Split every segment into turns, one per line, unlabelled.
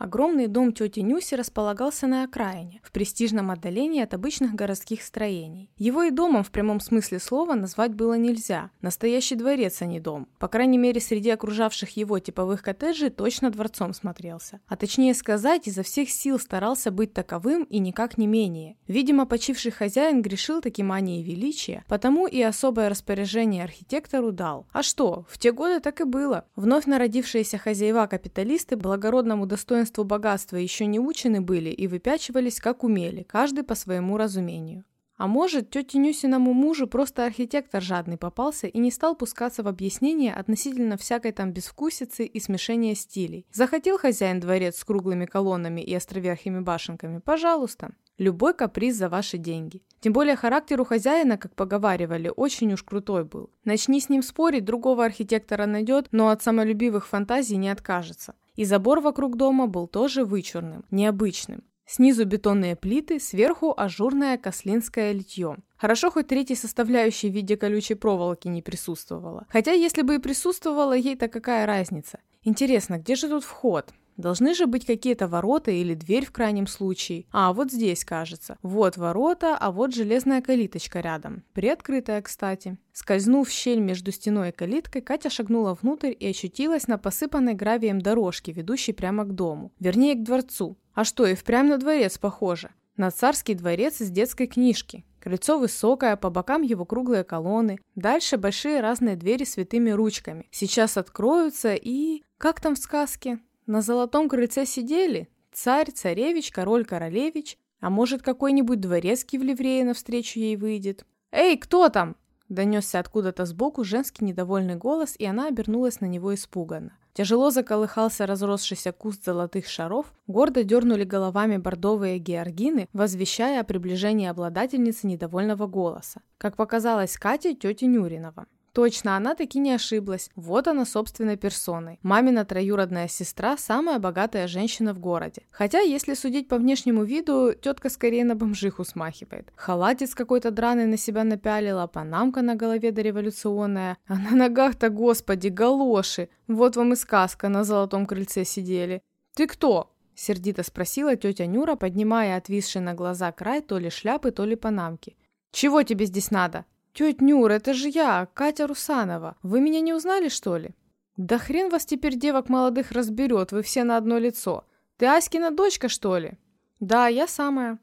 Огромный дом тети Нюси располагался на окраине, в престижном отдалении от обычных городских строений. Его и домом в прямом смысле слова назвать было нельзя. Настоящий дворец, а не дом. По крайней мере, среди окружавших его типовых коттеджей точно дворцом смотрелся. А точнее сказать, изо всех сил старался быть таковым и никак не менее. Видимо, почивший хозяин грешил таки манией величия, потому и особое распоряжение архитектору дал. А что, в те годы так и было. Вновь народившиеся хозяева-капиталисты благородному достоинству множеству богатства еще не учены были и выпячивались как умели, каждый по своему разумению. А может, тете Нюсиному мужу просто архитектор жадный попался и не стал пускаться в объяснения относительно всякой там безвкусицы и смешения стилей. Захотел хозяин дворец с круглыми колоннами и островерхими башенками? Пожалуйста. Любой каприз за ваши деньги. Тем более характер у хозяина, как поговаривали, очень уж крутой был. Начни с ним спорить, другого архитектора найдет, но от самолюбивых фантазий не откажется. И забор вокруг дома был тоже вычурным, необычным. Снизу бетонные плиты, сверху ажурное кослинское литье. Хорошо, хоть третьей составляющей в виде колючей проволоки не присутствовала. Хотя, если бы и присутствовала, ей-то какая разница? Интересно, где же тут вход? Должны же быть какие-то ворота или дверь в крайнем случае. А, вот здесь, кажется. Вот ворота, а вот железная калиточка рядом. Приоткрытая, кстати. Скользнув в щель между стеной и калиткой, Катя шагнула внутрь и ощутилась на посыпанной гравием дорожке, ведущей прямо к дому. Вернее, к дворцу. А что, и впрямь на дворец похоже. На царский дворец из детской книжки. Крыльцо высокое, по бокам его круглые колонны. Дальше большие разные двери с витыми ручками. Сейчас откроются и... Как там в сказке? На золотом крыльце сидели царь, царевич, король, королевич, а может, какой-нибудь дворецкий в ливрее навстречу ей выйдет. «Эй, кто там?» Донесся откуда-то сбоку женский недовольный голос, и она обернулась на него испуганно. Тяжело заколыхался разросшийся куст золотых шаров, гордо дернули головами бордовые георгины, возвещая о приближении обладательницы недовольного голоса. Как показалось Кате, тети Нюринова. Точно, она таки не ошиблась. Вот она собственной персоной. Мамина троюродная сестра – самая богатая женщина в городе. Хотя, если судить по внешнему виду, тетка скорее на бомжиху смахивает. Халатец какой-то драный на себя напялила, панамка на голове дореволюционная, а на ногах-то, господи, галоши. Вот вам и сказка, на золотом крыльце сидели. «Ты кто?» – сердито спросила тетя Нюра, поднимая отвисший на глаза край то ли шляпы, то ли панамки. «Чего тебе здесь надо?» «Тетя Нюр, это же я, Катя Русанова. Вы меня не узнали, что ли?» «Да хрен вас теперь девок молодых разберет, вы все на одно лицо. Ты Аськина дочка, что ли?» «Да, я самая».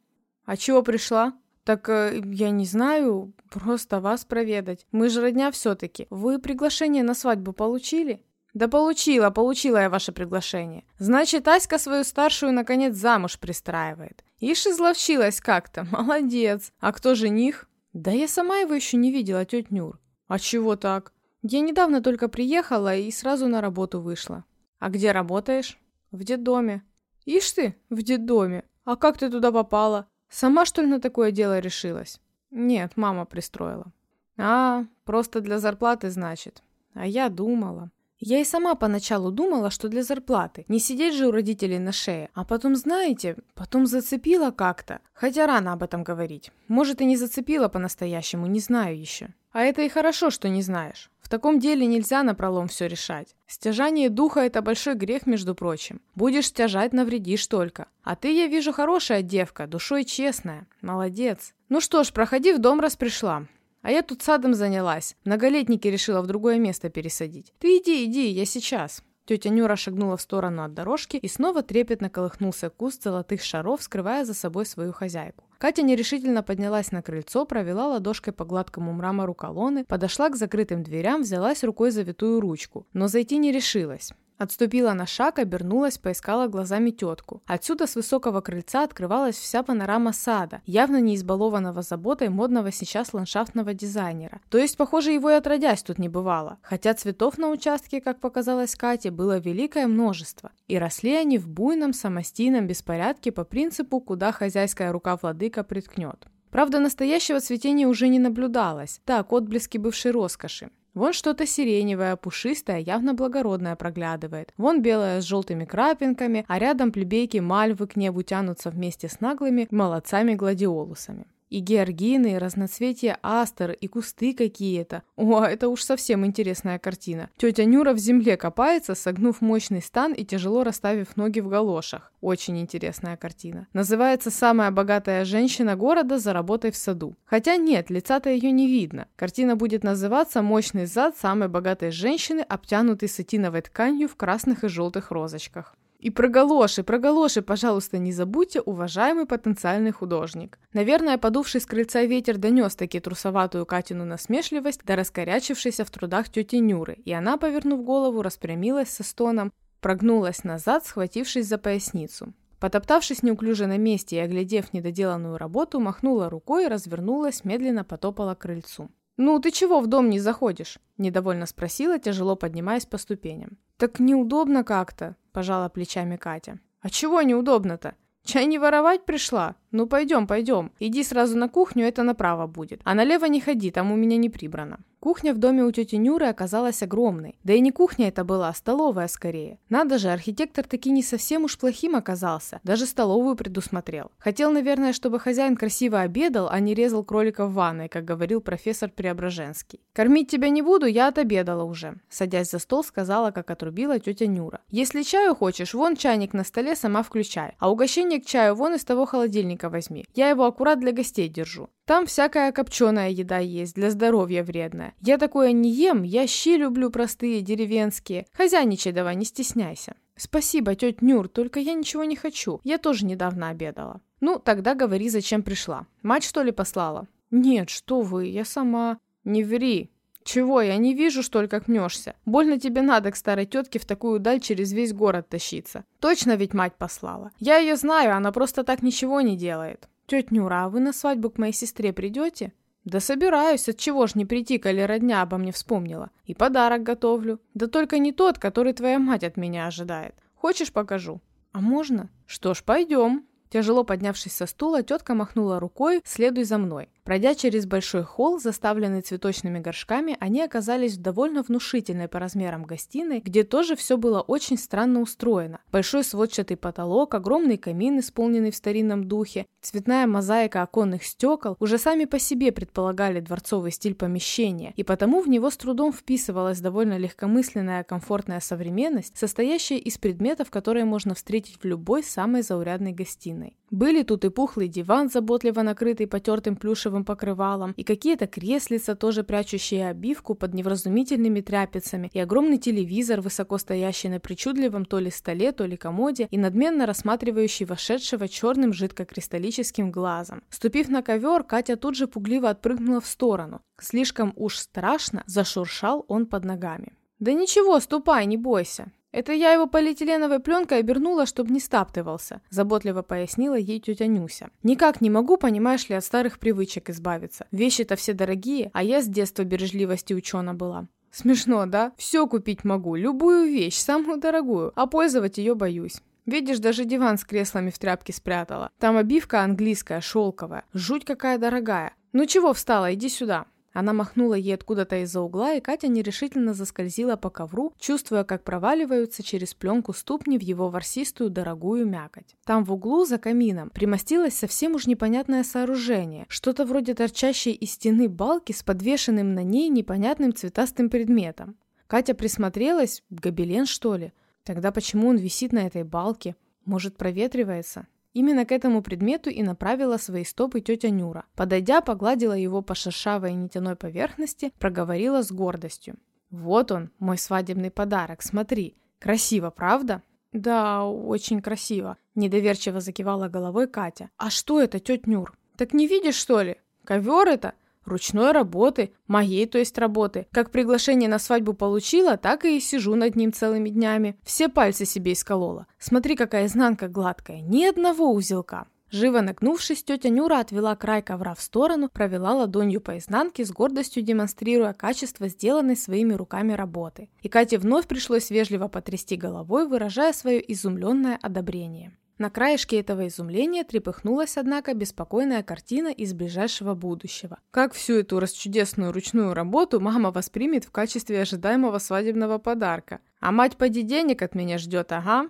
«А чего пришла?» «Так э, я не знаю, просто вас проведать. Мы же родня все-таки. Вы приглашение на свадьбу получили?» «Да получила, получила я ваше приглашение. Значит, Аська свою старшую наконец замуж пристраивает. Ишь изловчилась как-то, молодец. А кто жених?» Да я сама его еще не видела, тетя Нюр. А чего так? Я недавно только приехала и сразу на работу вышла. А где работаешь? В детдоме. Ишь ты, в детдоме. А как ты туда попала? Сама что ли на такое дело решилась? Нет, мама пристроила. А, просто для зарплаты, значит. А я думала. Я и сама поначалу думала, что для зарплаты. Не сидеть же у родителей на шее. А потом, знаете, потом зацепила как-то. Хотя рано об этом говорить. Может, и не зацепила по-настоящему, не знаю еще. А это и хорошо, что не знаешь. В таком деле нельзя напролом все решать. Стяжание духа – это большой грех, между прочим. Будешь стяжать, навредишь только. А ты, я вижу, хорошая девка, душой честная. Молодец. Ну что ж, проходи в дом, раз пришла. А я тут садом занялась. Многолетники решила в другое место пересадить. Ты иди, иди, я сейчас. Тетя Нюра шагнула в сторону от дорожки и снова трепетно колыхнулся куст золотых шаров, скрывая за собой свою хозяйку. Катя нерешительно поднялась на крыльцо, провела ладошкой по гладкому мрамору колонны, подошла к закрытым дверям, взялась рукой за витую ручку, но зайти не решилась. Отступила на шаг, обернулась, поискала глазами тетку. Отсюда с высокого крыльца открывалась вся панорама сада, явно не избалованного заботой модного сейчас ландшафтного дизайнера. То есть, похоже, его и отродясь тут не бывало. Хотя цветов на участке, как показалось Кате, было великое множество. И росли они в буйном самостийном беспорядке по принципу, куда хозяйская рука владыка приткнет. Правда, настоящего цветения уже не наблюдалось. Так, отблески бывшей роскоши. Вон что-то сиреневое, пушистое, явно благородное проглядывает. Вон белое с желтыми крапинками, а рядом плебейки мальвы к небу тянутся вместе с наглыми молодцами-гладиолусами. И георгины, и разноцветия астер, и кусты какие-то. О, это уж совсем интересная картина. Тетя Нюра в земле копается, согнув мощный стан и тяжело расставив ноги в галошах. Очень интересная картина. Называется «Самая богатая женщина города за работой в саду». Хотя нет, лица-то ее не видно. Картина будет называться «Мощный зад самой богатой женщины, обтянутый сатиновой тканью в красных и желтых розочках». И про галоши, про галоши, пожалуйста, не забудьте, уважаемый потенциальный художник. Наверное, подувший с крыльца ветер донес таки трусоватую Катину насмешливость до раскорячившейся в трудах тети Нюры, и она, повернув голову, распрямилась со стоном, прогнулась назад, схватившись за поясницу. Потоптавшись неуклюже на месте и оглядев недоделанную работу, махнула рукой развернулась, медленно потопала к крыльцу. «Ну, ты чего в дом не заходишь?» – недовольно спросила, тяжело поднимаясь по ступеням. «Так неудобно как-то», – пожала плечами Катя. «А чего неудобно-то? Чай не воровать пришла? Ну пойдем, пойдем. Иди сразу на кухню, это направо будет. А налево не ходи, там у меня не прибрано». Кухня в доме у тети Нюры оказалась огромной. Да и не кухня это была, а столовая скорее. Надо же, архитектор таки не совсем уж плохим оказался. Даже столовую предусмотрел. Хотел, наверное, чтобы хозяин красиво обедал, а не резал кролика в ванной, как говорил профессор Преображенский. «Кормить тебя не буду, я отобедала уже», садясь за стол, сказала, как отрубила тетя Нюра. «Если чаю хочешь, вон чайник на столе сама включай. А угощение к чаю вон из того холодильника возьми. Я его аккурат для гостей держу. Там всякая копченая еда есть, для здоровья вредная. Я такое не ем, я щи люблю простые, деревенские. Хозяйничай давай, не стесняйся. Спасибо, тетя Нюр, только я ничего не хочу. Я тоже недавно обедала. Ну, тогда говори, зачем пришла. Мать, что ли, послала? Нет, что вы, я сама. Не ври. Чего, я не вижу, что ли, как мнешься? Больно тебе надо к старой тетке в такую даль через весь город тащиться. Точно ведь мать послала. Я ее знаю, она просто так ничего не делает. «Тетя Нюра, а вы на свадьбу к моей сестре придете?» «Да собираюсь, от чего ж не прийти, коли родня обо мне вспомнила. И подарок готовлю. Да только не тот, который твоя мать от меня ожидает. Хочешь, покажу?» «А можно?» «Что ж, пойдем». Тяжело поднявшись со стула, тетка махнула рукой «Следуй за мной». Пройдя через большой холл, заставленный цветочными горшками, они оказались в довольно внушительной по размерам гостиной, где тоже все было очень странно устроено. Большой сводчатый потолок, огромный камин, исполненный в старинном духе, цветная мозаика оконных стекол уже сами по себе предполагали дворцовый стиль помещения, и потому в него с трудом вписывалась довольно легкомысленная комфортная современность, состоящая из предметов, которые можно встретить в любой самой заурядной гостиной. Были тут и пухлый диван, заботливо накрытый потертым плюшевым покрывалом, и какие-то креслица, тоже прячущие обивку под невразумительными тряпицами, и огромный телевизор, высоко стоящий на причудливом то ли столе, то ли комоде, и надменно рассматривающий вошедшего черным жидкокристаллическим глазом. Ступив на ковер, Катя тут же пугливо отпрыгнула в сторону. Слишком уж страшно зашуршал он под ногами. «Да ничего, ступай, не бойся!» «Это я его полиэтиленовой пленкой обернула, чтобы не стаптывался», – заботливо пояснила ей тетя Нюся. «Никак не могу, понимаешь ли, от старых привычек избавиться. Вещи-то все дорогие, а я с детства бережливости учена была». Смешно, да? Все купить могу, любую вещь, самую дорогую, а пользовать ее боюсь. Видишь, даже диван с креслами в тряпке спрятала. Там обивка английская, шелковая. Жуть какая дорогая. Ну чего встала, иди сюда. Она махнула ей откуда-то из-за угла, и Катя нерешительно заскользила по ковру, чувствуя, как проваливаются через пленку ступни в его ворсистую дорогую мякоть. Там в углу, за камином, примостилось совсем уж непонятное сооружение, что-то вроде торчащей из стены балки с подвешенным на ней непонятным цветастым предметом. Катя присмотрелась, гобелен что ли? Тогда почему он висит на этой балке? Может, проветривается? Именно к этому предмету и направила свои стопы тетя Нюра. Подойдя, погладила его по шершавой нитяной поверхности, проговорила с гордостью. «Вот он, мой свадебный подарок, смотри. Красиво, правда?» «Да, очень красиво», – недоверчиво закивала головой Катя. «А что это, тетя Нюр? Так не видишь, что ли? Ковер это? Ручной работы, моей, то есть работы. Как приглашение на свадьбу получила, так и сижу над ним целыми днями. Все пальцы себе исколола. Смотри, какая изнанка гладкая, ни одного узелка. Живо нагнувшись, тетя Нюра отвела край ковра в сторону, провела ладонью по изнанке, с гордостью демонстрируя качество сделанной своими руками работы. И Кате вновь пришлось вежливо потрясти головой, выражая свое изумленное одобрение. На краешке этого изумления трепыхнулась, однако, беспокойная картина из ближайшего будущего. Как всю эту расчудесную ручную работу мама воспримет в качестве ожидаемого свадебного подарка? А мать поди денег от меня ждет, ага?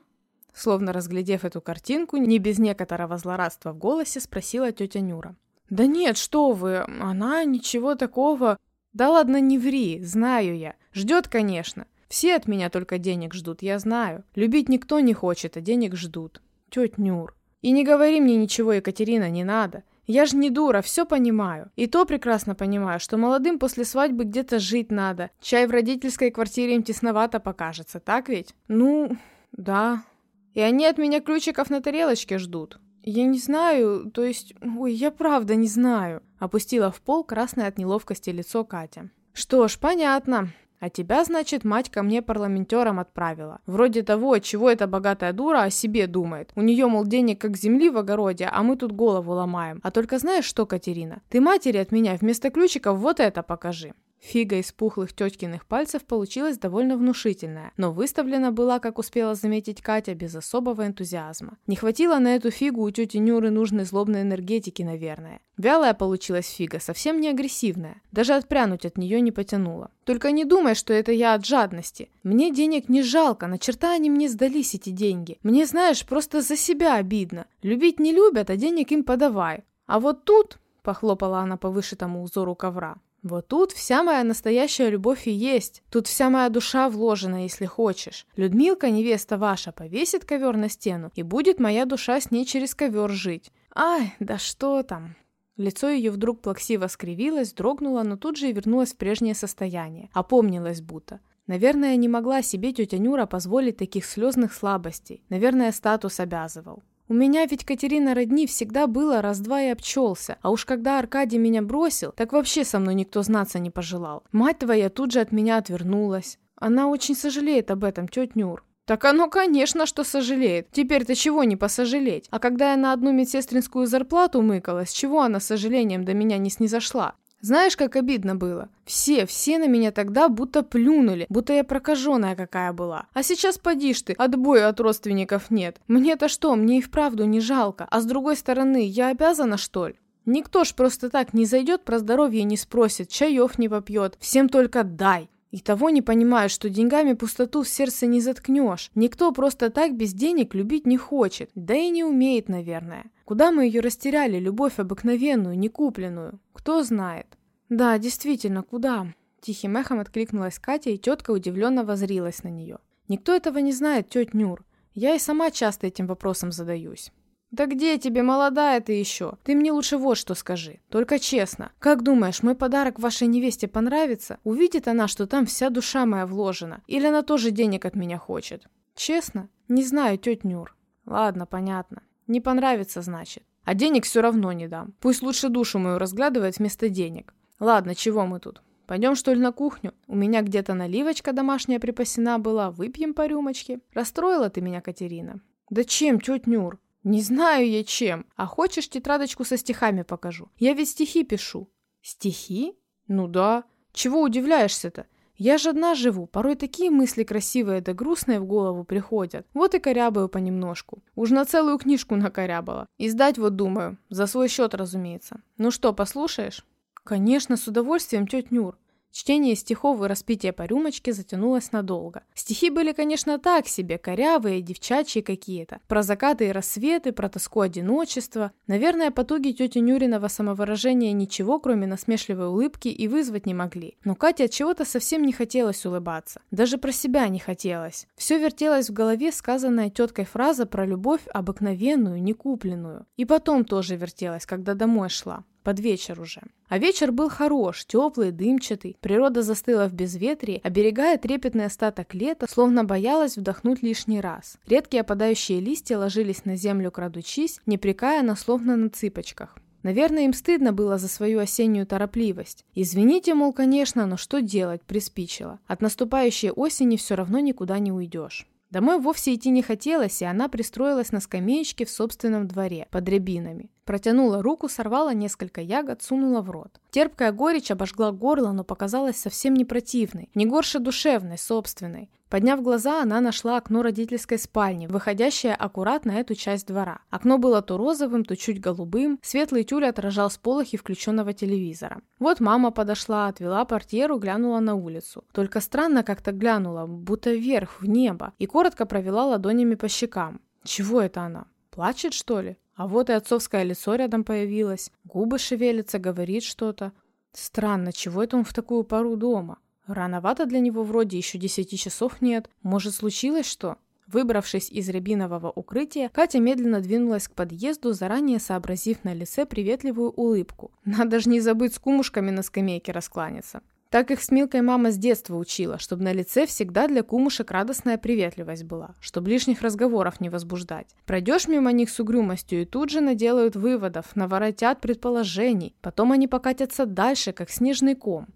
Словно разглядев эту картинку, не без некоторого злорадства в голосе спросила тетя Нюра. «Да нет, что вы, она ничего такого...» «Да ладно, не ври, знаю я. Ждет, конечно. Все от меня только денег ждут, я знаю. Любить никто не хочет, а денег ждут. Тетя Нюр. И не говори мне ничего, Екатерина, не надо. Я же не дура, все понимаю. И то прекрасно понимаю, что молодым после свадьбы где-то жить надо. Чай в родительской квартире им тесновато покажется, так ведь? Ну, да. И они от меня ключиков на тарелочке ждут. Я не знаю, то есть... Ой, я правда не знаю. Опустила в пол красное от неловкости лицо Катя. Что ж, понятно. А тебя, значит, мать ко мне парламентером отправила. Вроде того, чего эта богатая дура о себе думает. У нее, мол, денег как земли в огороде, а мы тут голову ломаем. А только знаешь что, Катерина? Ты матери от меня вместо ключиков вот это покажи. Фига из пухлых теткиных пальцев получилась довольно внушительная, но выставлена была, как успела заметить Катя, без особого энтузиазма. Не хватило на эту фигу у тети Нюры нужной злобной энергетики, наверное. Вялая получилась фига, совсем не агрессивная. Даже отпрянуть от нее не потянула. Только не думай, что это я от жадности. Мне денег не жалко, на черта они мне сдались, эти деньги. Мне, знаешь, просто за себя обидно. Любить не любят, а денег им подавай. А вот тут, похлопала она по вышитому узору ковра, вот тут вся моя настоящая любовь и есть. Тут вся моя душа вложена, если хочешь. Людмилка, невеста ваша, повесит ковер на стену, и будет моя душа с ней через ковер жить. Ай, да что там. Лицо ее вдруг плаксиво скривилось, дрогнуло, но тут же и вернулось в прежнее состояние. Опомнилась будто. Наверное, не могла себе тетя Нюра позволить таких слезных слабостей. Наверное, статус обязывал. У меня ведь Катерина родни всегда было раз-два и обчелся, а уж когда Аркадий меня бросил, так вообще со мной никто знаться не пожелал. Мать твоя тут же от меня отвернулась. Она очень сожалеет об этом, тетя Нюр. Так оно, конечно, что сожалеет. Теперь-то чего не посожалеть? А когда я на одну медсестринскую зарплату мыкалась, чего она с сожалением до меня не снизошла? Знаешь, как обидно было? Все, все на меня тогда будто плюнули, будто я прокаженная какая была. А сейчас поди ты, отбоя от родственников нет. Мне-то что, мне и вправду не жалко. А с другой стороны, я обязана, что ли? Никто ж просто так не зайдет про здоровье не спросит, чаев не попьет, всем только дай. И того не понимают, что деньгами пустоту в сердце не заткнешь. Никто просто так без денег любить не хочет, да и не умеет, наверное. Куда мы ее растеряли, любовь обыкновенную, не купленную? Кто знает? Да, действительно, куда? Тихим эхом откликнулась Катя, и тетка удивленно возрилась на нее. Никто этого не знает, тетя Нюр. Я и сама часто этим вопросом задаюсь. «Да где тебе, молодая ты еще? Ты мне лучше вот что скажи. Только честно. Как думаешь, мой подарок вашей невесте понравится? Увидит она, что там вся душа моя вложена? Или она тоже денег от меня хочет?» «Честно? Не знаю, тетя Нюр». «Ладно, понятно. Не понравится, значит. А денег все равно не дам. Пусть лучше душу мою разглядывает вместо денег. Ладно, чего мы тут? Пойдем, что ли, на кухню? У меня где-то наливочка домашняя припасена была, выпьем по рюмочке. Расстроила ты меня, Катерина. Да чем, тетя Нюр? Не знаю я чем. А хочешь, тетрадочку со стихами покажу? Я ведь стихи пишу. Стихи? Ну да. Чего удивляешься-то? Я же одна живу, порой такие мысли красивые да грустные в голову приходят. Вот и корябаю понемножку. Уж на целую книжку накорябала. Издать вот думаю, за свой счет, разумеется. Ну что, послушаешь? Конечно, с удовольствием, тетя Нюр. Чтение стихов и распитие по рюмочке затянулось надолго. Стихи были, конечно, так себе, корявые, девчачьи какие-то. Про закаты и рассветы, про тоску одиночества. Наверное, потуги тети Нюриного самовыражения ничего, кроме насмешливой улыбки, и вызвать не могли. Но Кате от чего-то совсем не хотелось улыбаться. Даже про себя не хотелось. Все вертелось в голове сказанная теткой фраза про любовь обыкновенную, некупленную. И потом тоже вертелась, когда домой шла под вечер уже. А вечер был хорош, теплый, дымчатый. Природа застыла в безветрии, оберегая трепетный остаток лета, словно боялась вдохнуть лишний раз. Редкие опадающие листья ложились на землю, крадучись, не прикая на словно на цыпочках. Наверное, им стыдно было за свою осеннюю торопливость. Извините, мол, конечно, но что делать, приспичило. От наступающей осени все равно никуда не уйдешь. Домой вовсе идти не хотелось, и она пристроилась на скамеечке в собственном дворе, под рябинами. Протянула руку, сорвала несколько ягод, сунула в рот. Терпкая горечь обожгла горло, но показалась совсем не противной, не горше душевной, собственной. Подняв глаза, она нашла окно родительской спальни, выходящее аккуратно на эту часть двора. Окно было то розовым, то чуть голубым, светлый тюль отражал сполохи включенного телевизора. Вот мама подошла, отвела портьеру, глянула на улицу. Только странно как-то глянула, будто вверх, в небо, и коротко провела ладонями по щекам. Чего это она? Плачет, что ли? А вот и отцовское лицо рядом появилось, губы шевелятся, говорит что-то. Странно, чего это он в такую пару дома? Рановато для него вроде, еще десяти часов нет. Может, случилось что? Выбравшись из рябинового укрытия, Катя медленно двинулась к подъезду, заранее сообразив на лице приветливую улыбку. Надо же не забыть с кумушками на скамейке раскланяться. Так их с Милкой мама с детства учила, чтобы на лице всегда для кумушек радостная приветливость была, чтобы лишних разговоров не возбуждать. Пройдешь мимо них с угрюмостью и тут же наделают выводов, наворотят предположений, потом они покатятся дальше, как снежный ком.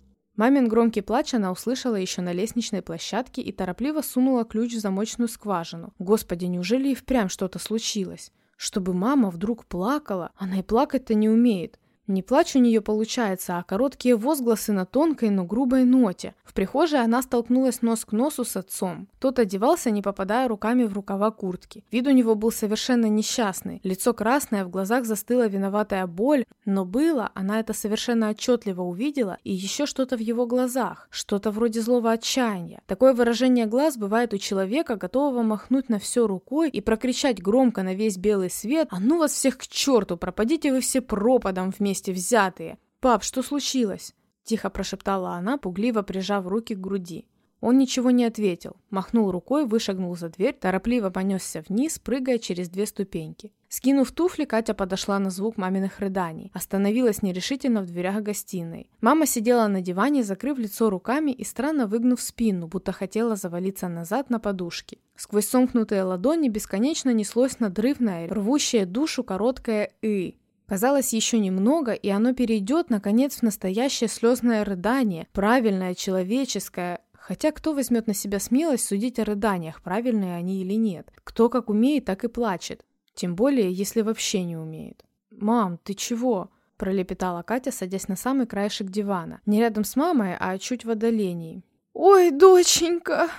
Мамин громкий плач она услышала еще на лестничной площадке и торопливо сунула ключ в замочную скважину. Господи, неужели и впрямь что-то случилось? Чтобы мама вдруг плакала, она и плакать-то не умеет. Не плач у нее получается, а короткие возгласы на тонкой, но грубой ноте. В прихожей она столкнулась нос к носу с отцом. Тот одевался, не попадая руками в рукава куртки. Вид у него был совершенно несчастный. Лицо красное, в глазах застыла виноватая боль, но было, она это совершенно отчетливо увидела, и еще что-то в его глазах, что-то вроде злого отчаяния. Такое выражение глаз бывает у человека, готового махнуть на все рукой и прокричать громко на весь белый свет «А ну вас всех к черту, пропадите вы все пропадом вместе вместе взятые. Пап, что случилось?» Тихо прошептала она, пугливо прижав руки к груди. Он ничего не ответил, махнул рукой, вышагнул за дверь, торопливо понесся вниз, прыгая через две ступеньки. Скинув туфли, Катя подошла на звук маминых рыданий, остановилась нерешительно в дверях гостиной. Мама сидела на диване, закрыв лицо руками и странно выгнув спину, будто хотела завалиться назад на подушке. Сквозь сомкнутые ладони бесконечно неслось надрывное, рвущее душу короткое «ы», Казалось, еще немного, и оно перейдет, наконец, в настоящее слезное рыдание, правильное, человеческое, Хотя кто возьмет на себя смелость судить о рыданиях, правильные они или нет? Кто как умеет, так и плачет. Тем более, если вообще не умеет. «Мам, ты чего?» – пролепетала Катя, садясь на самый краешек дивана. Не рядом с мамой, а чуть в отдалении. «Ой, доченька!»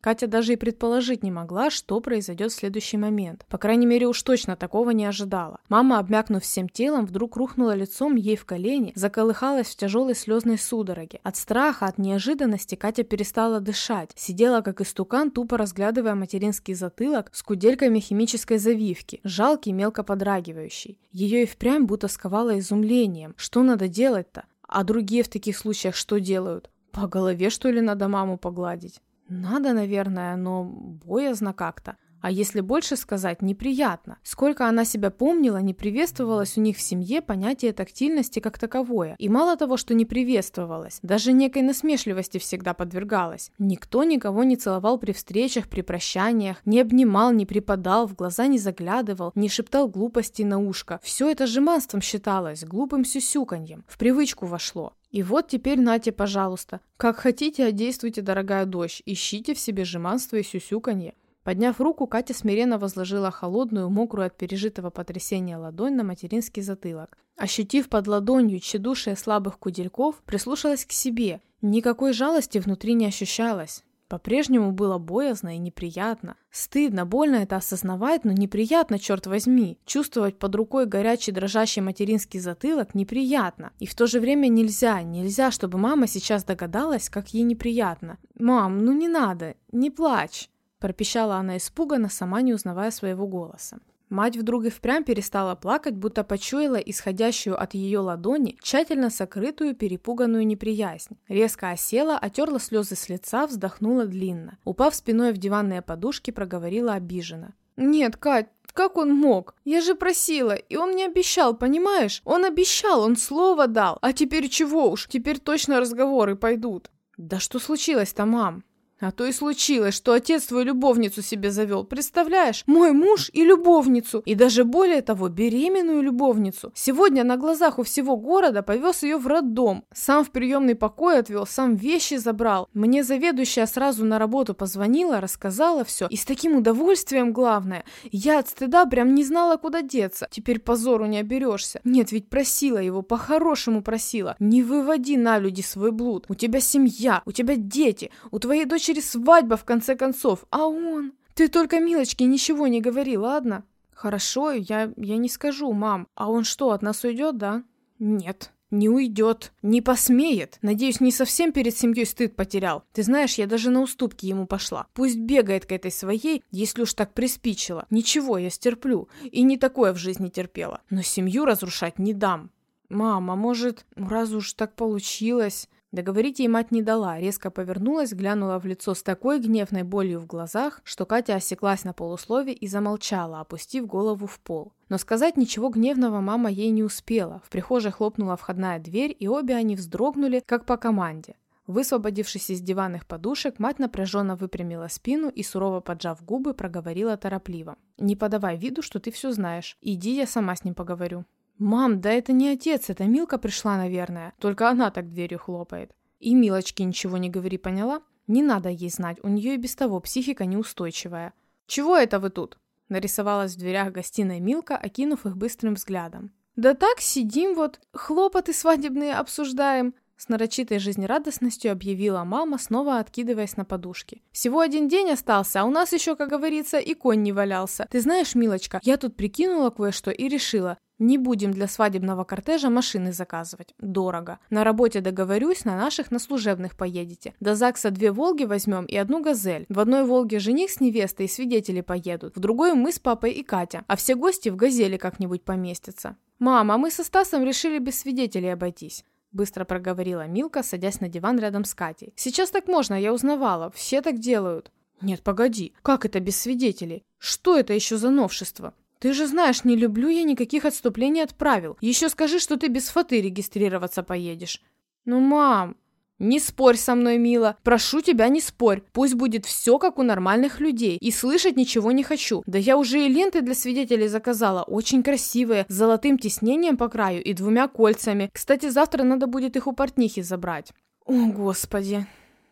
Катя даже и предположить не могла, что произойдет в следующий момент. По крайней мере, уж точно такого не ожидала. Мама, обмякнув всем телом, вдруг рухнула лицом ей в колени, заколыхалась в тяжелой слезной судороге. От страха, от неожиданности Катя перестала дышать. Сидела как истукан, тупо разглядывая материнский затылок с кудельками химической завивки, жалкий, мелко подрагивающий. Ее и впрямь будто сковало изумлением. Что надо делать-то? А другие в таких случаях что делают? По голове, что ли, надо маму погладить? Надо, наверное, но боязно как-то. А если больше сказать, неприятно. Сколько она себя помнила, не приветствовалось у них в семье понятие тактильности как таковое. И мало того, что не приветствовалось, даже некой насмешливости всегда подвергалось. Никто никого не целовал при встречах, при прощаниях, не обнимал, не припадал, в глаза не заглядывал, не шептал глупостей на ушко. Все это жеманством считалось, глупым сюсюканьем. В привычку вошло. И вот теперь нате, пожалуйста. Как хотите, а действуйте, дорогая дочь. Ищите в себе жеманство и сюсюканье. Подняв руку, Катя смиренно возложила холодную, мокрую от пережитого потрясения ладонь на материнский затылок. Ощутив под ладонью тщедушие слабых кудельков, прислушалась к себе. Никакой жалости внутри не ощущалось. По-прежнему было боязно и неприятно. Стыдно, больно это осознавать, но неприятно, черт возьми. Чувствовать под рукой горячий дрожащий материнский затылок неприятно. И в то же время нельзя, нельзя, чтобы мама сейчас догадалась, как ей неприятно. «Мам, ну не надо, не плачь!» Пропищала она испуганно, сама не узнавая своего голоса. Мать вдруг и впрямь перестала плакать, будто почуяла исходящую от ее ладони тщательно сокрытую перепуганную неприязнь. Резко осела, отерла слезы с лица, вздохнула длинно. Упав спиной в диванные подушки, проговорила обиженно. «Нет, Кать, как он мог? Я же просила, и он не обещал, понимаешь? Он обещал, он слово дал. А теперь чего уж? Теперь точно разговоры пойдут». «Да что случилось-то, мам?» А то и случилось, что отец твою любовницу себе завел. Представляешь? Мой муж и любовницу. И даже более того, беременную любовницу. Сегодня на глазах у всего города повез ее в роддом. Сам в приемный покой отвел, сам вещи забрал. Мне заведующая сразу на работу позвонила, рассказала все. И с таким удовольствием, главное. Я от стыда прям не знала, куда деться. Теперь позору не оберешься. Нет, ведь просила его, по-хорошему просила. Не выводи на люди свой блуд. У тебя семья, у тебя дети, у твоей дочери дочери свадьба, в конце концов. А он... Ты только Милочке ничего не говори, ладно? Хорошо, я, я не скажу, мам. А он что, от нас уйдет, да? Нет. Не уйдет. Не посмеет. Надеюсь, не совсем перед семьей стыд потерял. Ты знаешь, я даже на уступки ему пошла. Пусть бегает к этой своей, если уж так приспичило. Ничего, я стерплю. И не такое в жизни терпела. Но семью разрушать не дам. Мама, может, раз уж так получилось... Договорить ей мать не дала, резко повернулась, глянула в лицо с такой гневной болью в глазах, что Катя осеклась на полуслове и замолчала, опустив голову в пол. Но сказать ничего гневного мама ей не успела. В прихожей хлопнула входная дверь, и обе они вздрогнули, как по команде. Высвободившись из диванных подушек, мать напряженно выпрямила спину и, сурово поджав губы, проговорила торопливо. «Не подавай виду, что ты все знаешь. Иди, я сама с ним поговорю». «Мам, да это не отец, это Милка пришла, наверное. Только она так дверью хлопает». И Милочке ничего не говори, поняла? Не надо ей знать, у нее и без того психика неустойчивая. «Чего это вы тут?» Нарисовалась в дверях гостиной Милка, окинув их быстрым взглядом. «Да так, сидим вот, хлопоты свадебные обсуждаем», с нарочитой жизнерадостностью объявила мама, снова откидываясь на подушки. «Всего один день остался, а у нас еще, как говорится, и конь не валялся. Ты знаешь, милочка, я тут прикинула кое-что и решила, не будем для свадебного кортежа машины заказывать. Дорого. На работе договорюсь, на наших на служебных поедете. До ЗАГСа две «Волги» возьмем и одну «Газель». В одной «Волге» жених с невестой и свидетели поедут. В другой мы с папой и Катя. А все гости в «Газели» как-нибудь поместятся. «Мама, мы со Стасом решили без свидетелей обойтись». Быстро проговорила Милка, садясь на диван рядом с Катей. «Сейчас так можно, я узнавала. Все так делают». «Нет, погоди. Как это без свидетелей? Что это еще за новшество?» «Ты же знаешь, не люблю я никаких отступлений от правил. Еще скажи, что ты без фаты регистрироваться поедешь». «Ну, мам...» «Не спорь со мной, мила. Прошу тебя, не спорь. Пусть будет все, как у нормальных людей. И слышать ничего не хочу. Да я уже и ленты для свидетелей заказала. Очень красивые, с золотым тиснением по краю и двумя кольцами. Кстати, завтра надо будет их у портнихи забрать». «О, господи!»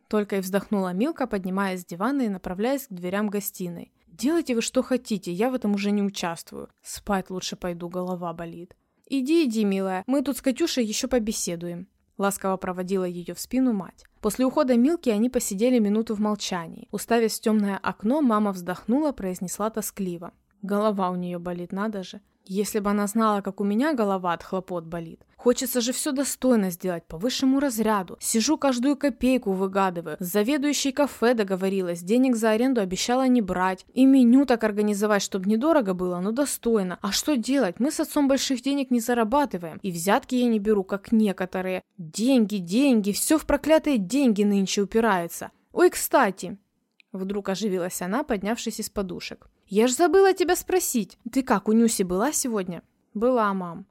Только и вздохнула Милка, поднимаясь с дивана и направляясь к дверям гостиной. Делайте вы что хотите, я в этом уже не участвую. Спать лучше пойду, голова болит. Иди, иди, милая, мы тут с Катюшей еще побеседуем. Ласково проводила ее в спину мать. После ухода Милки они посидели минуту в молчании. Уставясь в темное окно, мама вздохнула, произнесла тоскливо. Голова у нее болит, надо же. Если бы она знала, как у меня голова от хлопот болит. Хочется же все достойно сделать, по высшему разряду. Сижу каждую копейку выгадываю. С заведующей кафе договорилась, денег за аренду обещала не брать. И меню так организовать, чтобы недорого было, но достойно. А что делать? Мы с отцом больших денег не зарабатываем. И взятки я не беру, как некоторые. Деньги, деньги, все в проклятые деньги нынче упирается. Ой, кстати. Вдруг оживилась она, поднявшись из подушек. «Я ж забыла тебя спросить. Ты как, у Нюси была сегодня?» «Была, мам».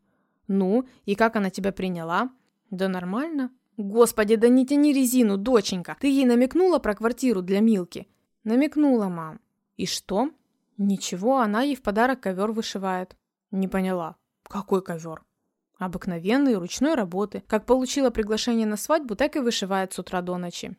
«Ну, и как она тебя приняла?» «Да нормально». «Господи, да не тяни резину, доченька. Ты ей намекнула про квартиру для Милки?» «Намекнула, мам». «И что?» «Ничего, она ей в подарок ковер вышивает». «Не поняла. Какой ковер?» «Обыкновенный, ручной работы. Как получила приглашение на свадьбу, так и вышивает с утра до ночи».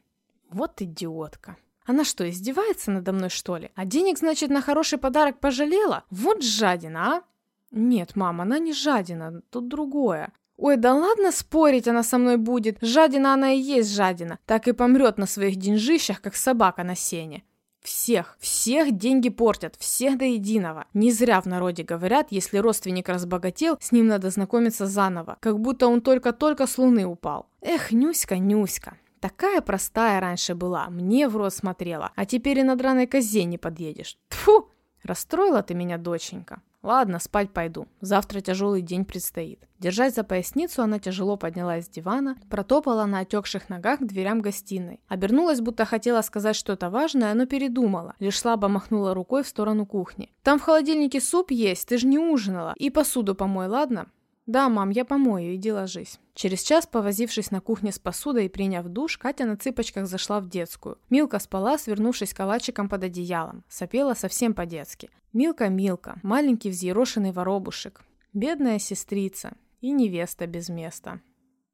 «Вот идиотка». Она что, издевается надо мной, что ли? А денег, значит, на хороший подарок пожалела? Вот жадина, а? Нет, мам, она не жадина, тут другое. Ой, да ладно спорить она со мной будет. Жадина она и есть жадина. Так и помрет на своих деньжищах, как собака на сене. Всех, всех деньги портят, всех до единого. Не зря в народе говорят, если родственник разбогател, с ним надо знакомиться заново, как будто он только-только с луны упал. Эх, Нюська, Нюська. Такая простая раньше была, мне в рот смотрела, а теперь и на драной козе не подъедешь. Тфу! Расстроила ты меня, доченька. Ладно, спать пойду. Завтра тяжелый день предстоит. Держась за поясницу, она тяжело поднялась с дивана, протопала на отекших ногах к дверям гостиной. Обернулась, будто хотела сказать что-то важное, но передумала. Лишь слабо махнула рукой в сторону кухни. «Там в холодильнике суп есть, ты же не ужинала. И посуду помой, ладно?» «Да, мам, я помою, иди ложись». Через час, повозившись на кухне с посудой и приняв душ, Катя на цыпочках зашла в детскую. Милка спала, свернувшись калачиком под одеялом. Сопела совсем по-детски. Милка-милка, маленький взъерошенный воробушек. Бедная сестрица и невеста без места.